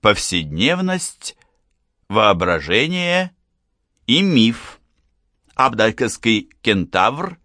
повседневность, воображение и миф. Абдальковский кентавр,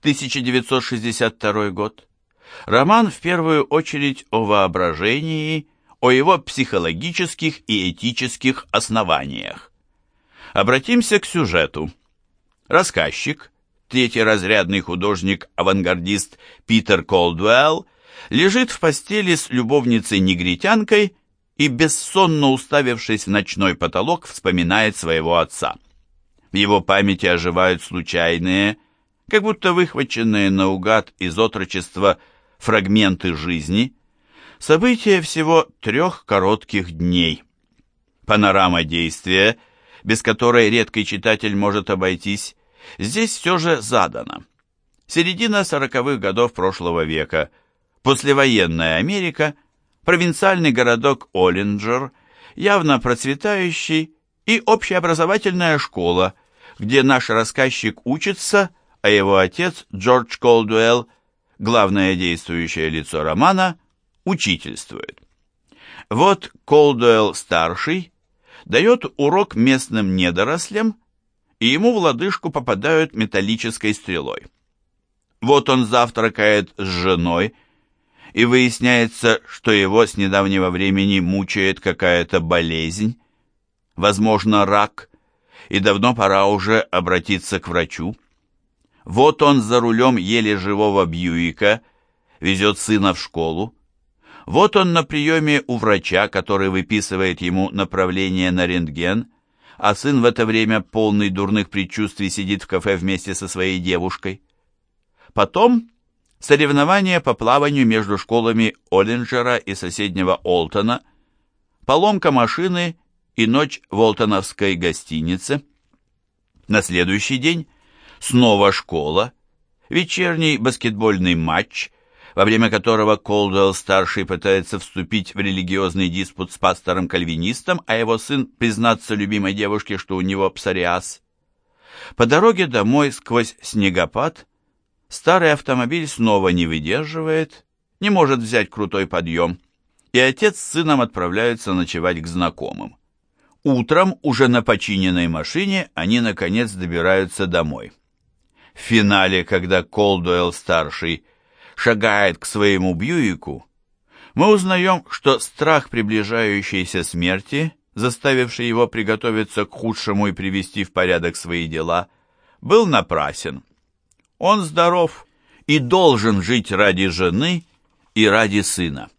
1962 год. Роман в первую очередь о воображении, о его психологических и этических основаниях. Обратимся к сюжету. Рассказчик, третий разрядный художник-авангардист Питер Колдуэлл, лежит в постели с любовницей-негритянкой и, бессонно уставившись в ночной потолок, вспоминает своего отца. В его памяти оживают случайные, как будто выхваченные наугад из отрочества фрагменты жизни, события всего трех коротких дней. Панорама действия, без которой редкий читатель может обойтись, здесь все же задана. Середина сороковых годов прошлого века, послевоенная Америка, провинциальный городок Оллинджер, явно процветающий, и общеобразовательная школа, где наш рассказчик учится, а его отец Джордж Колдуэлл, главное действующее лицо романа, учительствует. Вот Колдуэлл-старший дает урок местным недорослям, и ему в лодыжку попадают металлической стрелой. Вот он завтракает с женой, и выясняется, что его с недавнего времени мучает какая-то болезнь, возможно, рак, и давно пора уже обратиться к врачу. Вот он за рулем еле живого Бьюика везет сына в школу. Вот он на приеме у врача, который выписывает ему направление на рентген, а сын в это время, полный дурных предчувствий, сидит в кафе вместе со своей девушкой. Потом соревнования по плаванию между школами Оллинджера и соседнего Олтона, поломка машины и ночь в Олтоновской гостинице. На следующий день снова школа, вечерний баскетбольный матч, во время которого Колдуэлл-старший пытается вступить в религиозный диспут с пастором-кальвинистом, а его сын признаться любимой девушке, что у него псориаз. По дороге домой сквозь снегопад старый автомобиль снова не выдерживает, не может взять крутой подъем, и отец с сыном отправляются ночевать к знакомым. Утром, уже на починенной машине, они, наконец, добираются домой. В финале, когда Колдуэлл-старший шагает к своему Бьюику, мы узнаем, что страх приближающейся смерти, заставивший его приготовиться к худшему и привести в порядок свои дела, был напрасен. Он здоров и должен жить ради жены и ради сына.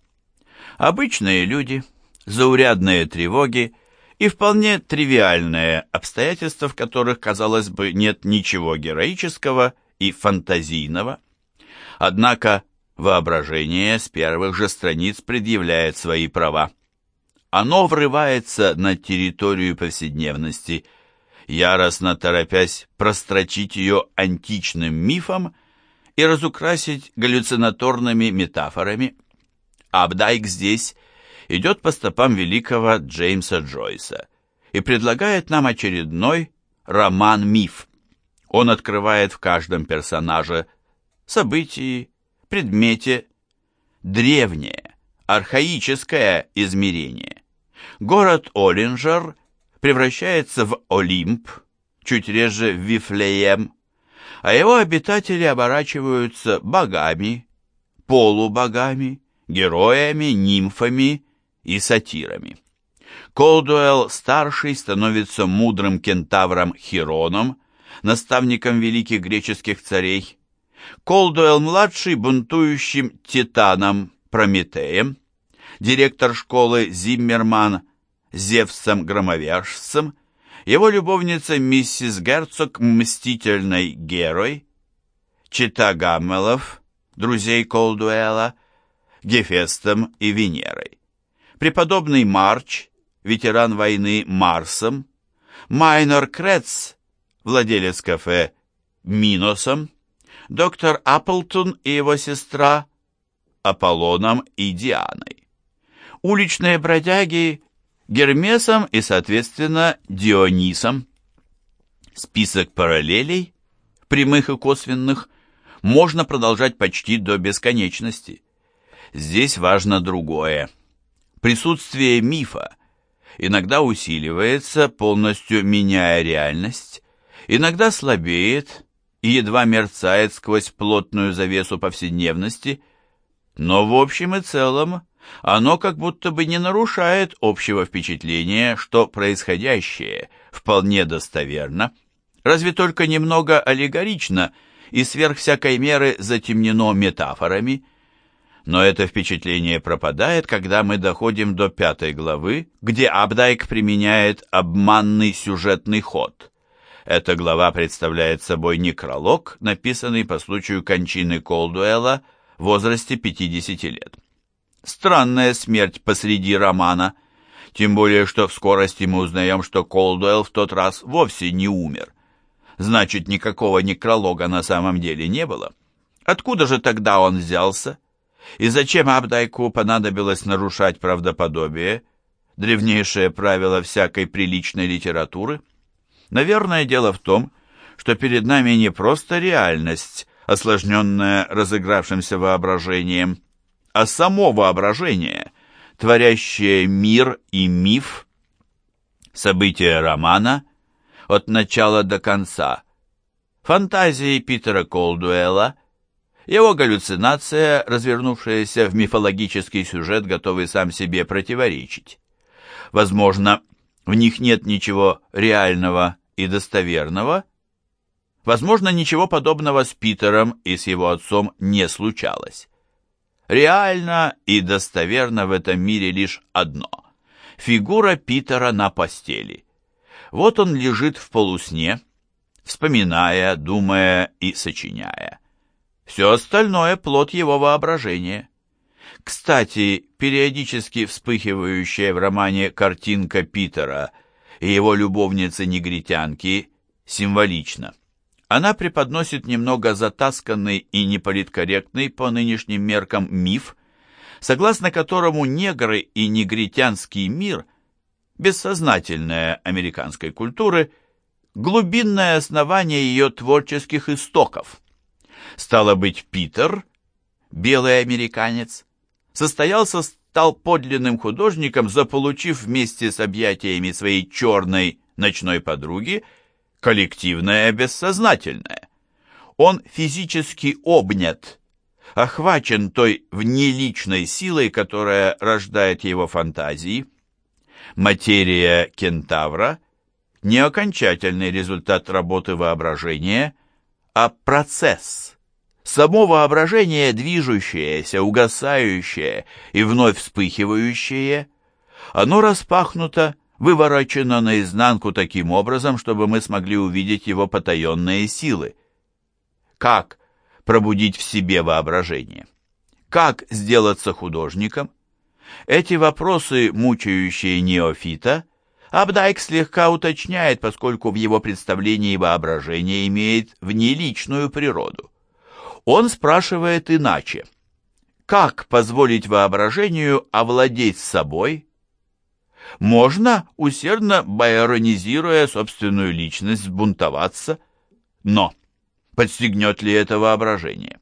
Обычные люди, заурядные тревоги, и вполне тривиальные обстоятельства, в которых, казалось бы, нет ничего героического и фантазийного. Однако воображение с первых же страниц предъявляет свои права. Оно врывается на территорию повседневности, яростно торопясь прострочить ее античным мифом и разукрасить галлюцинаторными метафорами. Абдайк здесь идет по стопам великого Джеймса Джойса и предлагает нам очередной роман-миф. Он открывает в каждом персонаже событии, предмете древнее, архаическое измерение. Город Оллинджер превращается в Олимп, чуть реже в Вифлеем, а его обитатели оборачиваются богами, полубогами, героями, нимфами и сатирами. Колдуэлл-старший становится мудрым кентавром Хироном, наставником великих греческих царей, Колдуэлл-младший бунтующим титаном Прометеем, директор школы Зиммерман Зевсом-громовержцем, его любовница миссис Герцог мстительной Герой, чита Гаммелов, друзей Колдуэлла, Гефестом и Венерой преподобный Марч, ветеран войны Марсом, Майнор Крец, владелец кафе Миносом, доктор Апплтон и его сестра Аполлоном и Дианой. Уличные бродяги Гермесом и, соответственно, Дионисом. Список параллелей, прямых и косвенных, можно продолжать почти до бесконечности. Здесь важно другое – Присутствие мифа иногда усиливается, полностью меняя реальность, иногда слабеет и едва мерцает сквозь плотную завесу повседневности, но в общем и целом оно как будто бы не нарушает общего впечатления, что происходящее вполне достоверно, разве только немного аллегорично и сверх всякой меры затемнено метафорами. Но это впечатление пропадает, когда мы доходим до пятой главы, где Абдайк применяет обманный сюжетный ход. Эта глава представляет собой некролог, написанный по случаю кончины Колдуэлла в возрасте 50 лет. Странная смерть посреди романа, тем более, что в скорости мы узнаем, что Колдуэлл в тот раз вовсе не умер. Значит, никакого некролога на самом деле не было. Откуда же тогда он взялся? И зачем Абдайку понадобилось нарушать правдоподобие, древнейшее правило всякой приличной литературы? Наверное, дело в том, что перед нами не просто реальность, осложненная разыгравшимся воображением, а само воображение, творящее мир и миф, события романа от начала до конца, фантазии Питера Колдуэлла, его галлюцинация, развернувшаяся в мифологический сюжет, готовый сам себе противоречить. Возможно, в них нет ничего реального и достоверного. Возможно, ничего подобного с Питером и с его отцом не случалось. Реально и достоверно в этом мире лишь одно – фигура Питера на постели. Вот он лежит в полусне, вспоминая, думая и сочиняя. Все остальное – плод его воображения. Кстати, периодически вспыхивающая в романе картинка Питера и его любовницы-негритянки символична она преподносит немного затасканный и неполиткорректный по нынешним меркам миф, согласно которому негры и негритянский мир, бессознательная американской культуры, глубинное основание ее творческих истоков. Стало быть, Питер, белый американец, состоялся стал подлинным художником, заполучив вместе с объятиями своей черной ночной подруги – коллективное бессознательное. Он физически обнят, охвачен той внеличной силой, которая рождает его фантазии. Материя кентавра – не окончательный результат работы воображения, а процесс. Само воображение движущееся, угасающее и вновь вспыхивающее, оно распахнуто выворочено наизнанку таким образом, чтобы мы смогли увидеть его потаенные силы. Как пробудить в себе воображение? Как сделаться художником? Эти вопросы, мучающие неофита, Абдайк слегка уточняет, поскольку в его представлении воображение имеет внеличную природу. Он спрашивает иначе. Как позволить воображению овладеть собой, можно, усердно байронизируя собственную личность, бунтоваться, но подстегнет ли это воображение?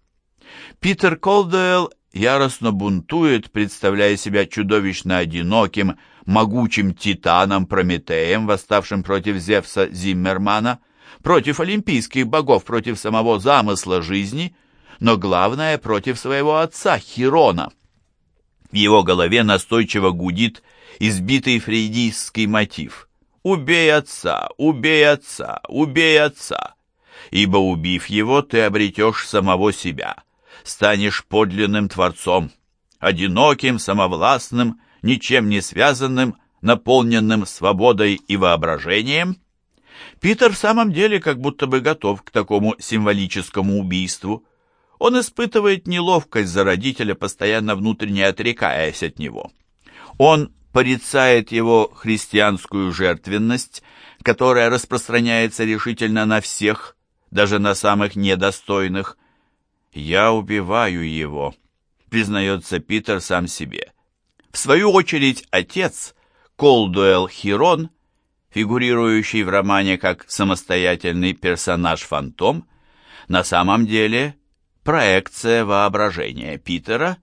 Питер Колдуэлл яростно бунтует, представляя себя чудовищно одиноким, могучим титаном Прометеем, восставшим против Зевса Зиммермана, против олимпийских богов, против самого замысла жизни, но главное, против своего отца Хирона. В его голове настойчиво гудит избитый фрейдистский мотив «Убей отца! Убей отца! Убей отца!» Ибо, убив его, ты обретешь самого себя, станешь подлинным творцом, одиноким, самовластным, ничем не связанным, наполненным свободой и воображением. Питер в самом деле как будто бы готов к такому символическому убийству. Он испытывает неловкость за родителя, постоянно внутренне отрекаясь от него. Он порицает его христианскую жертвенность, которая распространяется решительно на всех, даже на самых недостойных. «Я убиваю его», — признается Питер сам себе. В свою очередь отец, Колдуэлл Хирон, фигурирующий в романе как самостоятельный персонаж-фантом, на самом деле проекция воображения Питера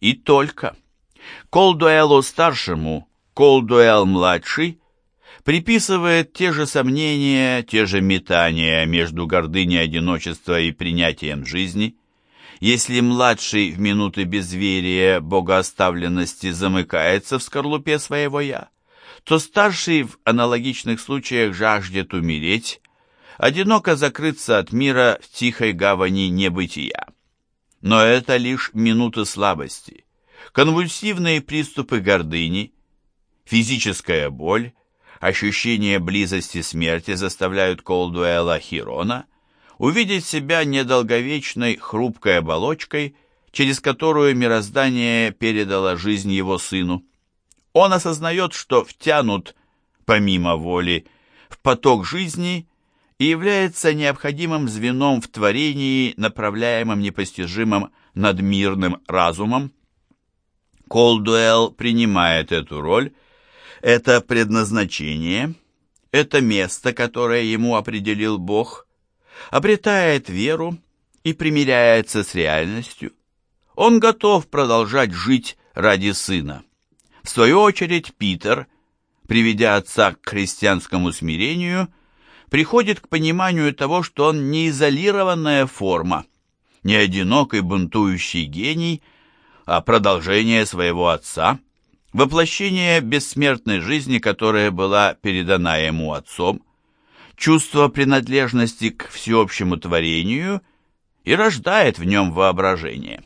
и только. Колдуэлу-старшему Колдуэлл-младший приписывает те же сомнения, те же метания между гордыней одиночества и принятием жизни. Если младший в минуты безверия, богооставленности замыкается в скорлупе своего «я», то старший в аналогичных случаях жаждет умереть, одиноко закрыться от мира в тихой гавани небытия. Но это лишь минуты слабости. Конвульсивные приступы гордыни, физическая боль, ощущение близости смерти заставляют Колдуэла Хирона увидеть себя недолговечной хрупкой оболочкой, через которую мироздание передало жизнь его сыну. Он осознает, что втянут, помимо воли, в поток жизни и является необходимым звеном в творении, направляемым непостижимым надмирным разумом. Колдуэлл принимает эту роль, это предназначение, это место, которое ему определил Бог, обретает веру и примиряется с реальностью. Он готов продолжать жить ради сына. В свою очередь Питер, приведя отца к христианскому смирению, приходит к пониманию того, что он не изолированная форма, не одинокий бунтующий гений, а продолжение своего отца, воплощение бессмертной жизни, которая была передана ему отцом, чувство принадлежности к всеобщему творению и рождает в нем воображение.